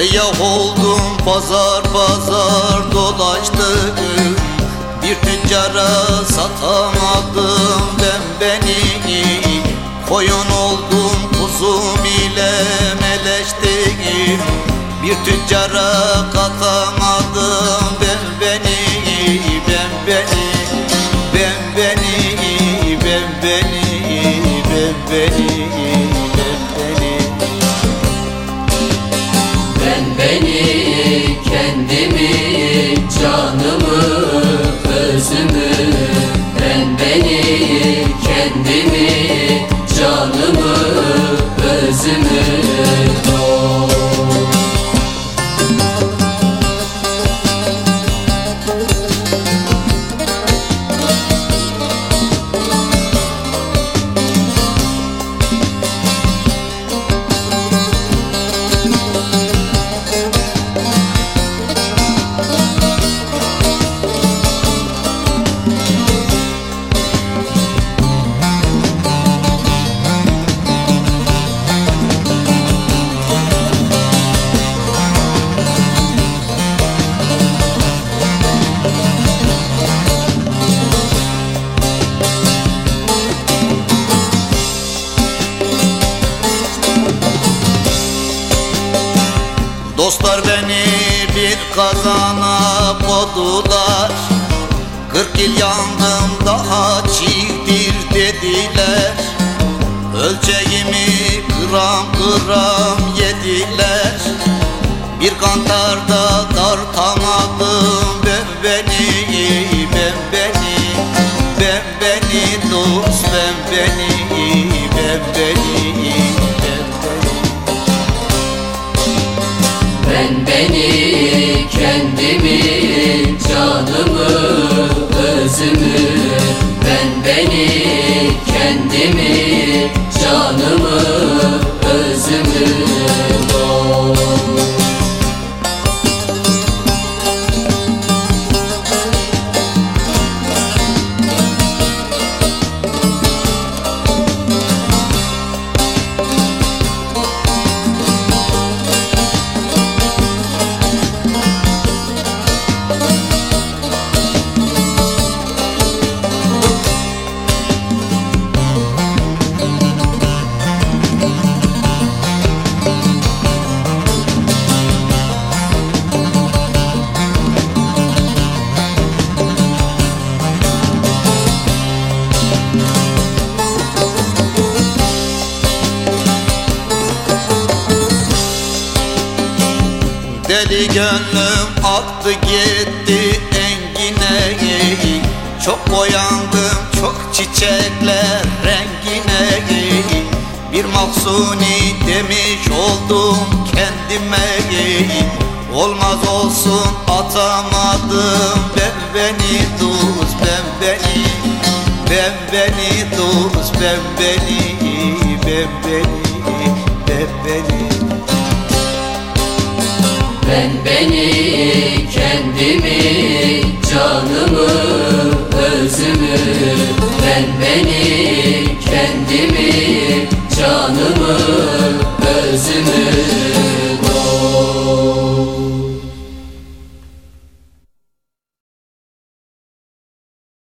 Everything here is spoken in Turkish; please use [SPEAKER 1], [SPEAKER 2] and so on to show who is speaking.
[SPEAKER 1] Seyyah oldum pazar pazar dolaştım Bir tüccara satamadım ben beni. Koyun oldum kuzum ile meleştim Bir tüccara katamadım ben beni. Ben beni ben beni ben beni ben beni. ben
[SPEAKER 2] özümü
[SPEAKER 1] Dostlar beni bir kazana kodular. Kırk yıl yandım daha çiğdir dediler. Ölçeğimi gram gram yediler. Bir kantarda tartamadım beni,
[SPEAKER 2] kendimi, canımı, özümü. Ben beni, kendimi, canımı, özümü
[SPEAKER 1] Deli gönlüm aktı gitti engine Çok boyandım çok çiçekler rengine Bir mahsuni demiş oldum kendime Olmaz olsun atamadım ben beni tuz ben beni Ben beni tuz ben beni ben beni ben beni.
[SPEAKER 2] Ben beni, kendimi, canımı,